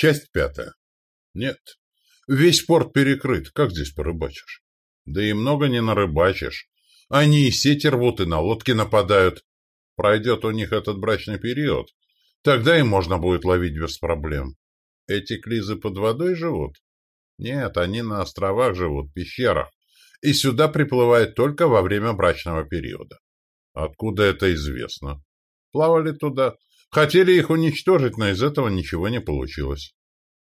Часть пятая. Нет. Весь порт перекрыт. Как здесь порыбачишь? Да и много не нарыбачишь. Они и сети рвут, и на лодки нападают. Пройдет у них этот брачный период. Тогда и можно будет ловить без проблем. Эти клизы под водой живут? Нет, они на островах живут, пещерах. И сюда приплывают только во время брачного периода. Откуда это известно? Плавали туда. Хотели их уничтожить, но из этого ничего не получилось.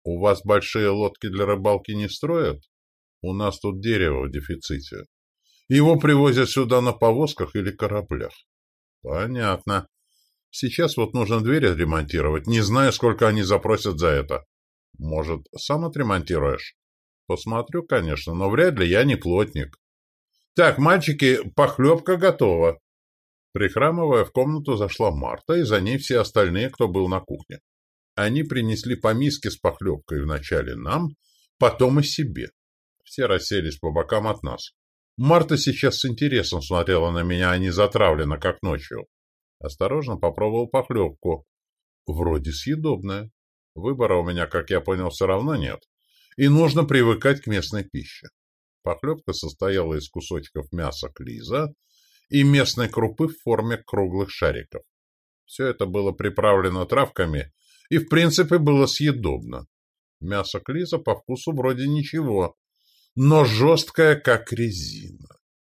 У вас большие лодки для рыбалки не строят? У нас тут дерево в дефиците. Его привозят сюда на повозках или кораблях. Понятно. Сейчас вот нужно двери ремонтировать. Не знаю, сколько они запросят за это. Может, сам отремонтируешь? Посмотрю, конечно, но вряд ли я не плотник. Так, мальчики, похлебка готова. Прихрамывая, в комнату зашла Марта, и за ней все остальные, кто был на кухне. Они принесли по миске с похлебкой вначале нам, потом и себе. Все расселись по бокам от нас. Марта сейчас с интересом смотрела на меня, а не затравлена, как ночью. Осторожно попробовал похлебку. Вроде съедобная. Выбора у меня, как я понял, все равно нет. И нужно привыкать к местной пище. Похлебка состояла из кусочков мяса клиза и местной крупы в форме круглых шариков. Все это было приправлено травками и, в принципе, было съедобно. Мясо клиза по вкусу вроде ничего, но жесткое, как резина.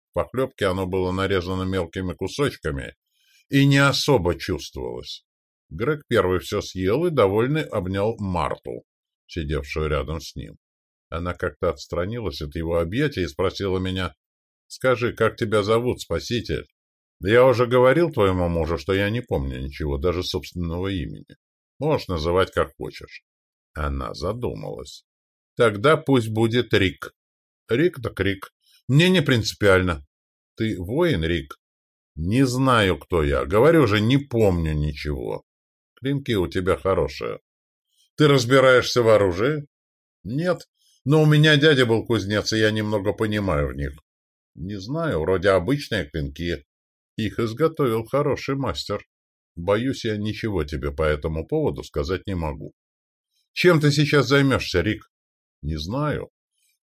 В похлебке оно было нарезано мелкими кусочками и не особо чувствовалось. Грег первый все съел и, довольный, обнял Марту, сидевшую рядом с ним. Она как-то отстранилась от его объятия и спросила меня, «Скажи, как тебя зовут, спаситель?» «Я уже говорил твоему мужу, что я не помню ничего, даже собственного имени. Можешь называть как хочешь». Она задумалась. «Тогда пусть будет Рик». «Рик так Рик. Мне не принципиально». «Ты воин, Рик?» «Не знаю, кто я. Говорю же, не помню ничего». Клинки у тебя хорошие. Ты разбираешься в оружии? Нет, но у меня дядя был кузнец, и я немного понимаю в них. Не знаю, вроде обычные клинки. Их изготовил хороший мастер. Боюсь, я ничего тебе по этому поводу сказать не могу. Чем ты сейчас займешься, Рик? Не знаю.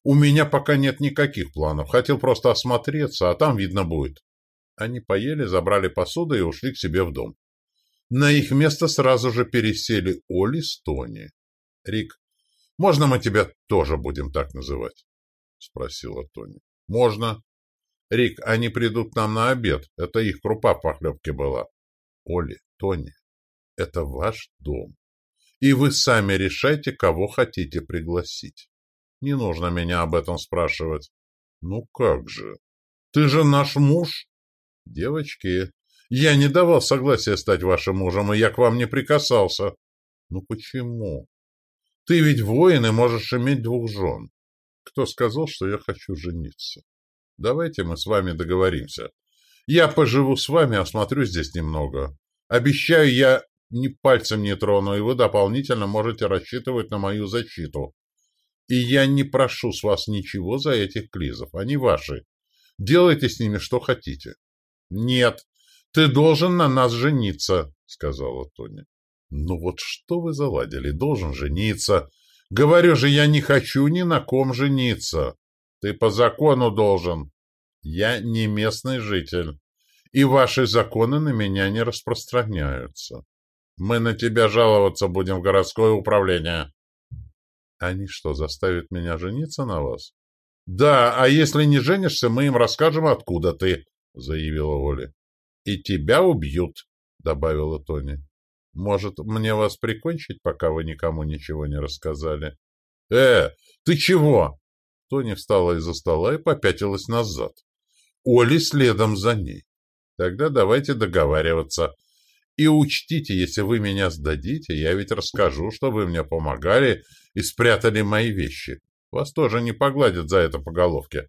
У меня пока нет никаких планов. Хотел просто осмотреться, а там видно будет. Они поели, забрали посуду и ушли к себе в дом. На их место сразу же пересели Оли с Тони. — Рик, можно мы тебя тоже будем так называть? — спросила Тони. — Можно. — Рик, они придут нам на обед. Это их крупа в похлебке была. — Оли, Тони, это ваш дом. И вы сами решайте, кого хотите пригласить. Не нужно меня об этом спрашивать. — Ну как же? Ты же наш муж. — Девочки, я не давал согласия стать вашим мужем, и я к вам не прикасался. Ну почему? Ты ведь воин и можешь иметь двух жен. Кто сказал, что я хочу жениться? Давайте мы с вами договоримся. Я поживу с вами, осмотрю здесь немного. Обещаю, я ни пальцем не трону, и вы дополнительно можете рассчитывать на мою защиту. И я не прошу с вас ничего за этих клизов, они ваши. Делайте с ними что хотите. Нет, ты должен на нас жениться, — сказала Тоня. — Ну вот что вы заладили? Должен жениться. Говорю же, я не хочу ни на ком жениться. Ты по закону должен. Я не местный житель, и ваши законы на меня не распространяются. Мы на тебя жаловаться будем в городское управление. Они что, заставят меня жениться на вас? Да, а если не женишься, мы им расскажем, откуда ты, — заявила Оля. «И тебя убьют», — добавила Тони. «Может, мне вас прикончить, пока вы никому ничего не рассказали?» «Э, ты чего?» Тони встала из-за стола и попятилась назад. Оли следом за ней. «Тогда давайте договариваться. И учтите, если вы меня сдадите, я ведь расскажу, что вы мне помогали и спрятали мои вещи. Вас тоже не погладят за это по головке.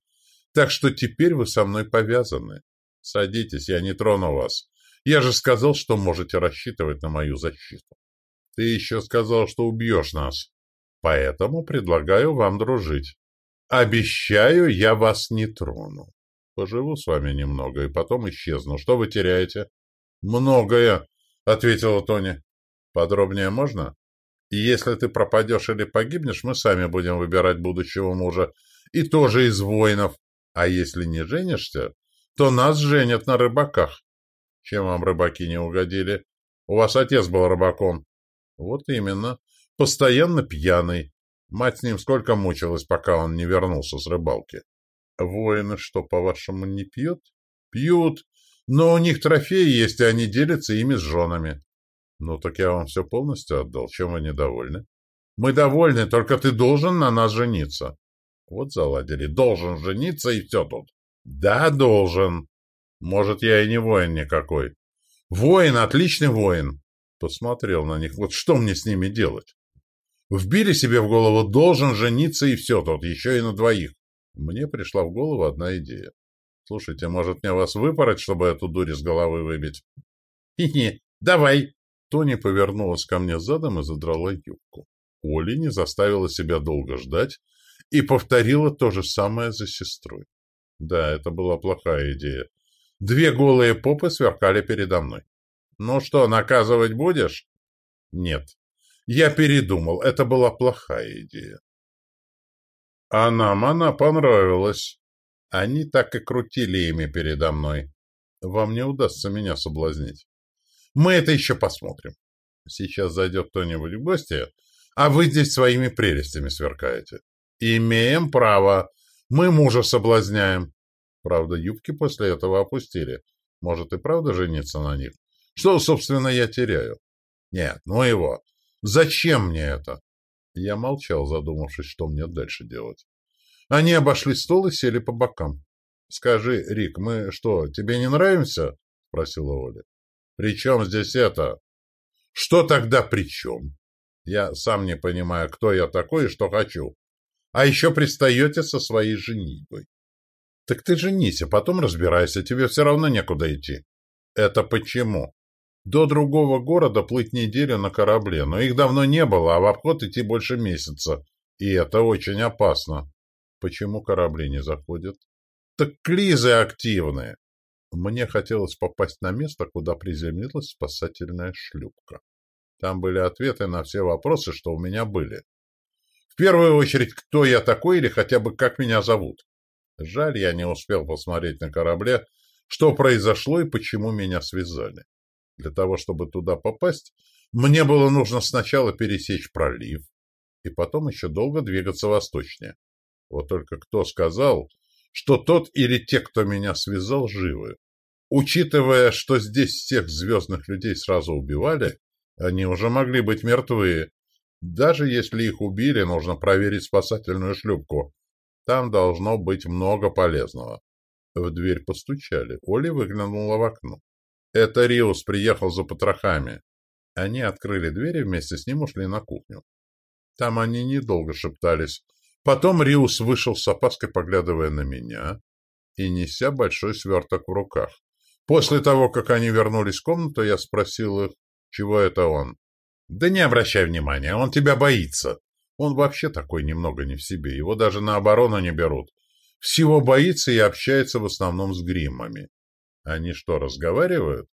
Так что теперь вы со мной повязаны. Садитесь, я не трону вас. Я же сказал, что можете рассчитывать на мою защиту. Ты еще сказал, что убьешь нас. Поэтому предлагаю вам дружить. Обещаю, я вас не трону. Поживу с вами немного и потом исчезну. Что вы теряете? Многое, ответила Тони. Подробнее можно? И если ты пропадешь или погибнешь, мы сами будем выбирать будущего мужа. И тоже из воинов. А если не женишься, то нас женят на рыбаках. Чем вам рыбаки не угодили? У вас отец был рыбаком. Вот именно. Постоянно пьяный. Мать с ним сколько мучилась, пока он не вернулся с рыбалки. Воины что, по-вашему, не пьют? Пьют. Но у них трофеи есть, и они делятся ими с женами. Ну, так я вам все полностью отдал. Чем вы недовольны? Мы довольны, только ты должен на нас жениться. Вот заладили. Должен жениться, и все тут. Да, должен. Может, я и не воин никакой. Воин, отличный воин. Посмотрел на них. Вот что мне с ними делать? Вбили себе в голову, должен жениться, и все тут, еще и на двоих. Мне пришла в голову одна идея. Слушайте, может мне вас выпороть, чтобы эту дурь из головы выбить? Хи-хи, давай. Тони повернулась ко мне задом и задрала юбку. Оли не заставила себя долго ждать и повторила то же самое за сестрой. Да, это была плохая идея. Две голые попы сверкали передо мной. «Ну что, наказывать будешь?» «Нет. Я передумал. Это была плохая идея». А нам она понравилась. Они так и крутили ими передо мной. Вам не удастся меня соблазнить. Мы это еще посмотрим. Сейчас зайдет кто-нибудь в гости, а вы здесь своими прелестями сверкаете. Имеем право. Мы мужа соблазняем. Правда, юбки после этого опустили. Может и правда жениться на них? Что, собственно, я теряю? Нет, ну его. Зачем мне это? Я молчал, задумавшись, что мне дальше делать. Они обошли стол и сели по бокам. — Скажи, Рик, мы что, тебе не нравимся? — спросила Оля. — При чем здесь это? — Что тогда при чем? Я сам не понимаю, кто я такой и что хочу. А еще пристаете со своей женитьбой. Так ты женись, а потом разбирайся, тебе все равно некуда идти. Это почему? До другого города плыть неделю на корабле, но их давно не было, а в обход идти больше месяца. И это очень опасно. Почему корабли не заходят? Так клизы активные. Мне хотелось попасть на место, куда приземлилась спасательная шлюпка. Там были ответы на все вопросы, что у меня были. В первую очередь, кто я такой или хотя бы как меня зовут. Жаль, я не успел посмотреть на корабле, что произошло и почему меня связали. Для того, чтобы туда попасть, мне было нужно сначала пересечь пролив, и потом еще долго двигаться восточнее. Вот только кто сказал, что тот или те, кто меня связал, живы? Учитывая, что здесь всех звездных людей сразу убивали, они уже могли быть мертвы. Даже если их убили, нужно проверить спасательную шлюпку. Там должно быть много полезного. В дверь постучали. Оля выглянула в окно. Это Риус приехал за потрохами. Они открыли дверь и вместе с ним ушли на кухню. Там они недолго шептались. Потом Риус вышел с опаской, поглядывая на меня и неся большой сверток в руках. После того, как они вернулись в комнату, я спросил их, чего это он. «Да не обращай внимания, он тебя боится», он вообще такой немного не в себе, его даже на оборону не берут. Всего боится и общается в основном с гриммами. Они что, разговаривают?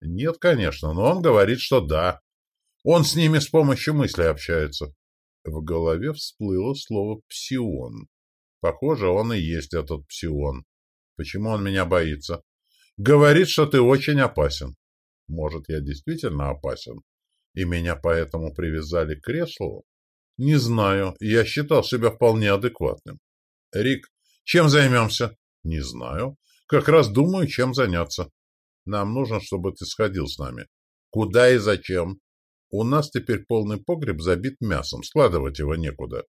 Нет, конечно, но он говорит, что да. Он с ними с помощью мысли общается. В голове всплыло слово «псион». Похоже, он и есть этот псион. Почему он меня боится? Говорит, что ты очень опасен. Может, я действительно опасен, и меня поэтому привязали к креслу? Не знаю. Я считал себя вполне адекватным. Рик, чем займемся? Не знаю. Как раз думаю, чем заняться. Нам нужно, чтобы ты сходил с нами. Куда и зачем? У нас теперь полный погреб забит мясом. Складывать его некуда.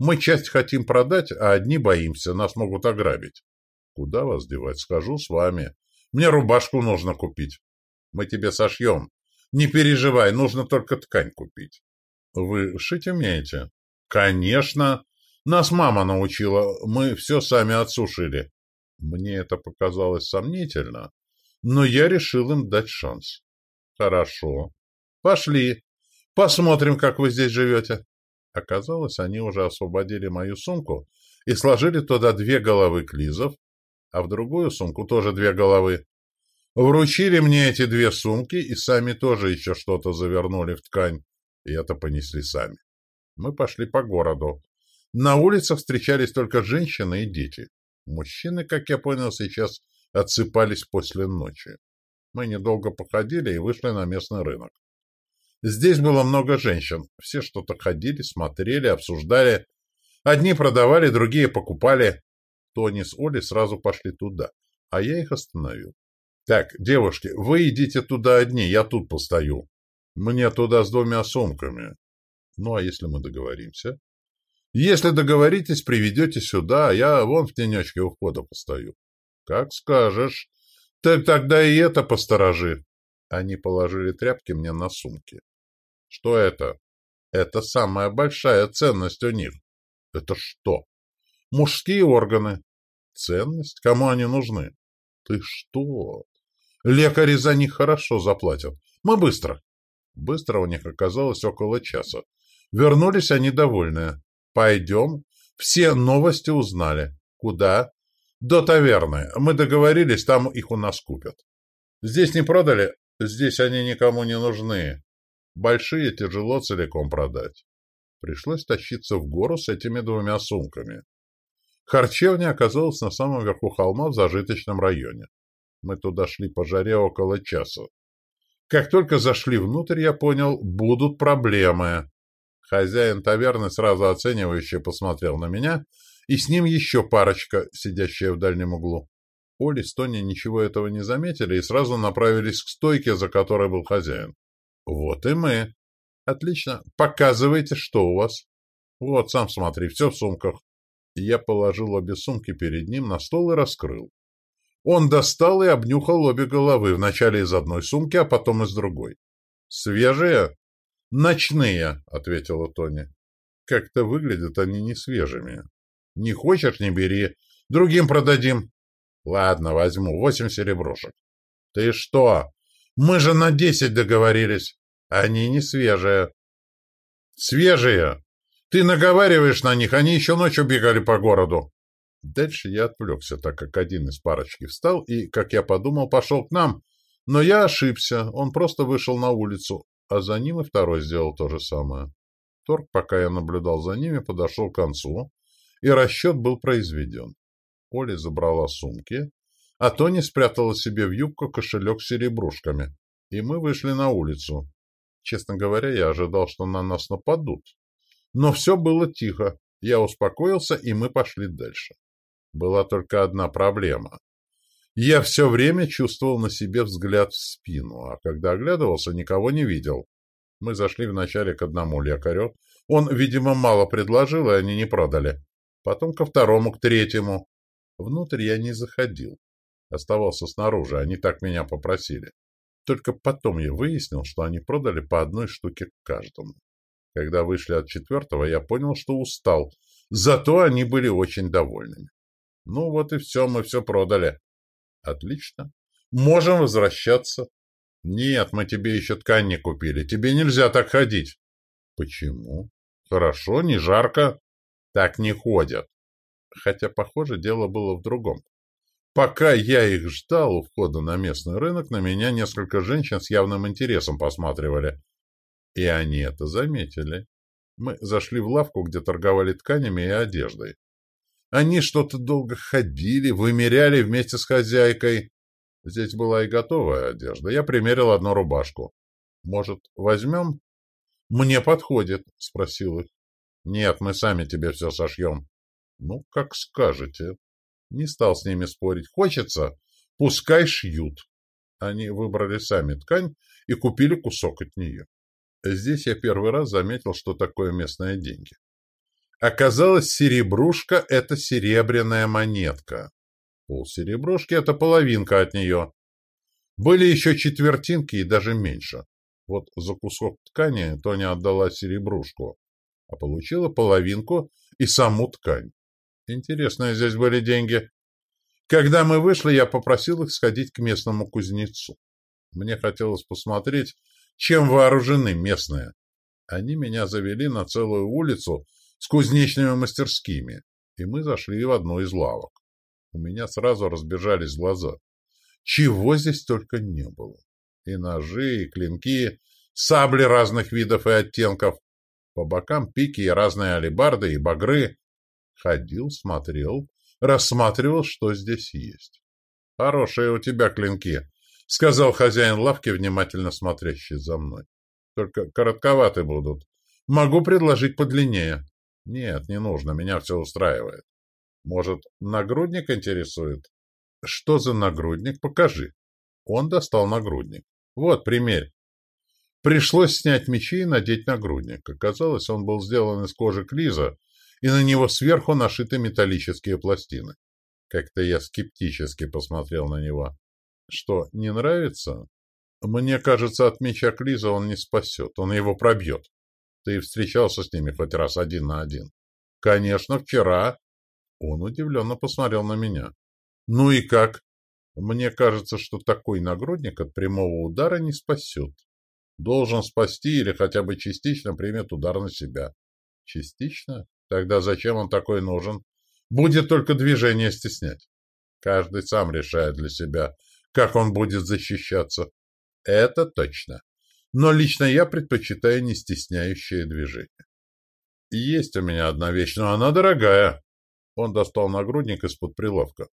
Мы часть хотим продать, а одни боимся. Нас могут ограбить. Куда вас девать? Скажу с вами. Мне рубашку нужно купить. Мы тебе сошьем. Не переживай, нужно только ткань купить. Вы шить умеете? Конечно. Нас мама научила. Мы все сами отсушили. Мне это показалось сомнительно, но я решил им дать шанс. Хорошо. Пошли. Посмотрим, как вы здесь живете. Оказалось, они уже освободили мою сумку и сложили туда две головы клизов, а в другую сумку тоже две головы. Вручили мне эти две сумки и сами тоже еще что-то завернули в ткань. и это понесли сами. Мы пошли по городу. На улицах встречались только женщины и дети. Мужчины, как я понял, сейчас отсыпались после ночи. Мы недолго походили и вышли на местный рынок. Здесь было много женщин. Все что-то ходили, смотрели, обсуждали. Одни продавали, другие покупали. Тони с Олей сразу пошли туда, а я их остановил. «Так, девушки, вы идите туда одни, я тут постою. Мне туда с двумя сумками. Ну, а если мы договоримся?» «Если договоритесь, приведете сюда, а я вон в тенечке у входа постою». «Как скажешь. Так тогда и это посторожи». Они положили тряпки мне на сумки. «Что это?» «Это самая большая ценность у них». «Это что?» «Мужские органы». «Ценность? Кому они нужны?» «Ты что?» Лекари за них хорошо заплатят. Мы быстро. Быстро у них оказалось около часа. Вернулись они довольные. Пойдем. Все новости узнали. Куда? До таверны. Мы договорились, там их у нас купят. Здесь не продали? Здесь они никому не нужны. Большие тяжело целиком продать. Пришлось тащиться в гору с этими двумя сумками. Харчевня оказалась на самом верху холма в зажиточном районе. Мы туда шли по жаре около часа. Как только зашли внутрь, я понял, будут проблемы. Хозяин таверны сразу оценивающе посмотрел на меня, и с ним еще парочка, сидящая в дальнем углу. Оли с Тони ничего этого не заметили и сразу направились к стойке, за которой был хозяин. Вот и мы. Отлично. Показывайте, что у вас. Вот, сам смотри, все в сумках. Я положил обе сумки перед ним на стол и раскрыл. Он достал и обнюхал обе головы, вначале из одной сумки, а потом из другой. «Свежие?» «Ночные», — ответила Тони. «Как-то выглядят они не свежими. Не хочешь — не бери. Другим продадим». «Ладно, возьму. Восемь серебрушек». «Ты что? Мы же на десять договорились. Они не свежие». «Свежие! Ты наговариваешь на них, они еще ночью бегали по городу». Дальше я отвлекся, так как один из парочки встал и, как я подумал, пошел к нам. Но я ошибся, он просто вышел на улицу, а за ним и второй сделал то же самое. Торг, пока я наблюдал за ними, подошел к концу, и расчет был произведен. Оля забрала сумки, а Тони спрятала себе в юбку кошелек с серебрушками, и мы вышли на улицу. Честно говоря, я ожидал, что на нас нападут. Но все было тихо. Я успокоился, и мы пошли дальше. Была только одна проблема. Я все время чувствовал на себе взгляд в спину, а когда оглядывался, никого не видел. Мы зашли вначале к одному лекарю. Он, видимо, мало предложил, и они не продали. Потом ко второму, к третьему. Внутрь я не заходил. Оставался снаружи, они так меня попросили. Только потом я выяснил, что они продали по одной штуке каждому. Когда вышли от четвертого, я понял, что устал. Зато они были очень довольными. Ну вот и все, мы все продали. Отлично. Можем возвращаться. Нет, мы тебе еще ткань не купили. Тебе нельзя так ходить. Почему? Хорошо, не жарко. Так не ходят. Хотя, похоже, дело было в другом. Пока я их ждал у входа на местный рынок, на меня несколько женщин с явным интересом посматривали. И они это заметили. Мы зашли в лавку, где торговали тканями и одеждой. Они что-то долго ходили, вымеряли вместе с хозяйкой. Здесь была и готовая одежда. Я примерил одну рубашку. Может, возьмем? Мне подходит, спросил их. Нет, мы сами тебе все сошьем. Ну, как скажете. Не стал с ними спорить. Хочется? Пускай шьют. Они выбрали сами ткань и купили кусок от нее. Здесь я первый раз заметил, что такое местные деньги. Оказалось, серебрушка — это серебряная монетка. Полсеребрушки — это половинка от нее. Были еще четвертинки и даже меньше. Вот за кусок ткани Тоня отдала серебрушку, а получила половинку и саму ткань. Интересные здесь были деньги. Когда мы вышли, я попросил их сходить к местному кузнецу. Мне хотелось посмотреть, чем вооружены местные. Они меня завели на целую улицу с кузнечными мастерскими, и мы зашли в одну из лавок. У меня сразу разбежались глаза. Чего здесь только не было. И ножи, и клинки, сабли разных видов и оттенков, по бокам пики и разные алебарды и багры. Ходил, смотрел, рассматривал, что здесь есть. — Хорошие у тебя клинки, — сказал хозяин лавки, внимательно смотрящий за мной. — Только коротковаты будут. Могу предложить подлиннее. — Нет, не нужно, меня все устраивает. Может, нагрудник интересует? — Что за нагрудник? Покажи. Он достал нагрудник. Вот, примерь. Пришлось снять мечи и надеть нагрудник. Оказалось, он был сделан из кожи клиза, и на него сверху нашиты металлические пластины. Как-то я скептически посмотрел на него. Что, не нравится? Мне кажется, от меча Клиза он не спасет, он его пробьет. Ты встречался с ними хоть раз один на один? Конечно, вчера. Он удивленно посмотрел на меня. Ну и как? Мне кажется, что такой нагрудник от прямого удара не спасет. Должен спасти или хотя бы частично примет удар на себя. Частично? Тогда зачем он такой нужен? Будет только движение стеснять. Каждый сам решает для себя, как он будет защищаться. Это точно. Но лично я предпочитаю не стесняющее движение. Есть у меня одна вещь, но она дорогая. Он достал нагрудник из-под прилавка.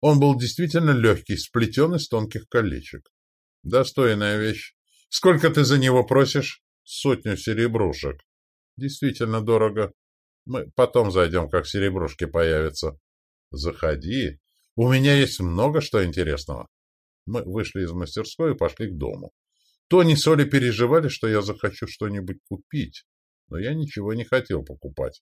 Он был действительно легкий, сплетен из тонких колечек. Достойная вещь. Сколько ты за него просишь? Сотню серебрушек. Действительно дорого. Мы потом зайдем, как серебрушки появятся. Заходи. У меня есть много что интересного. Мы вышли из мастерской и пошли к дому. Тони с Олей переживали, что я захочу что-нибудь купить, но я ничего не хотел покупать.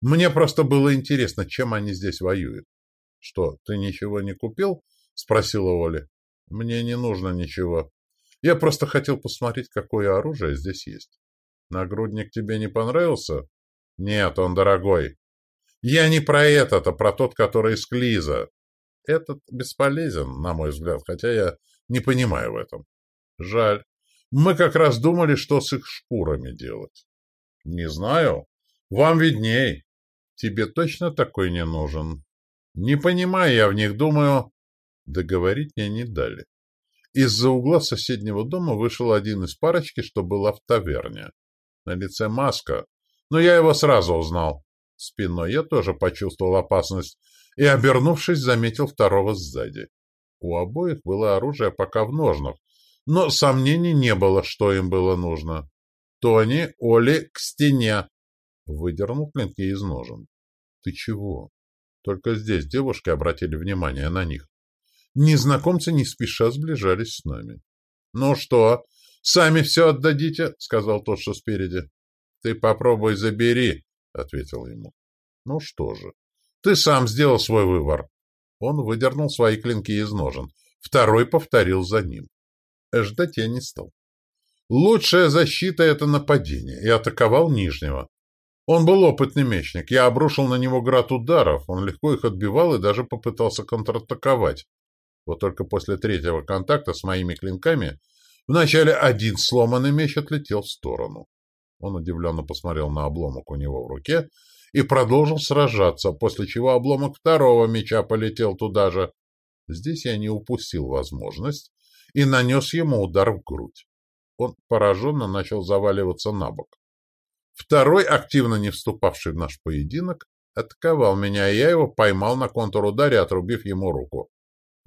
Мне просто было интересно, чем они здесь воюют. — Что, ты ничего не купил? — спросила Оля. — Мне не нужно ничего. Я просто хотел посмотреть, какое оружие здесь есть. Нагрудник тебе не понравился? Нет, он дорогой. Я не про этот, а про тот, который из Клиза. Этот бесполезен, на мой взгляд, хотя я не понимаю в этом. Жаль. Мы как раз думали, что с их шкурами делать. Не знаю. Вам видней. Тебе точно такой не нужен? Не понимаю я в них, думаю... Договорить мне не дали. Из-за угла соседнего дома вышел один из парочки, что была в таверне. На лице маска, но я его сразу узнал. Спиной я тоже почувствовал опасность и, обернувшись, заметил второго сзади. У обоих было оружие пока в ножнах, но сомнений не было, что им было нужно. «Тони, Оли, к стене!» Выдернул клинки из ножен. «Ты чего?» Только здесь девушки обратили внимание на них. Незнакомцы не спеша сближались с нами. — Ну что, сами все отдадите? — сказал тот, что спереди. — Ты попробуй забери, — ответил ему. — Ну что же, ты сам сделал свой выбор. Он выдернул свои клинки из ножен. Второй повторил за ним. Ждать я не стал. Лучшая защита — это нападение, и атаковал нижнего. Он был опытный мечник. Я обрушил на него град ударов, он легко их отбивал и даже попытался контратаковать. Вот только после третьего контакта с моими клинками вначале один сломанный меч отлетел в сторону. Он удивленно посмотрел на обломок у него в руке и продолжил сражаться, после чего обломок второго меча полетел туда же. Здесь я не упустил возможность и нанес ему удар в грудь. Он пораженно начал заваливаться на бок. Второй, активно не вступавший в наш поединок, атаковал меня, и я его поймал на контур-ударе, отрубив ему руку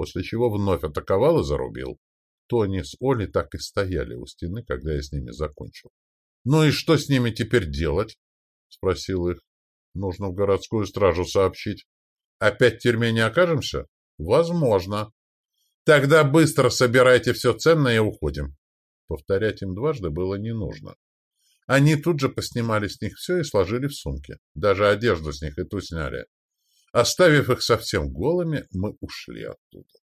после чего вновь атаковал и зарубил. Тони с Олей так и стояли у стены, когда я с ними закончил. — Ну и что с ними теперь делать? — спросил их. — Нужно в городскую стражу сообщить. — Опять в тюрьме не окажемся? — Возможно. — Тогда быстро собирайте все ценное и уходим. Повторять им дважды было не нужно. Они тут же поснимали с них все и сложили в сумки. Даже одежду с них и ту сняли. Оставив их совсем голыми, мы ушли оттуда.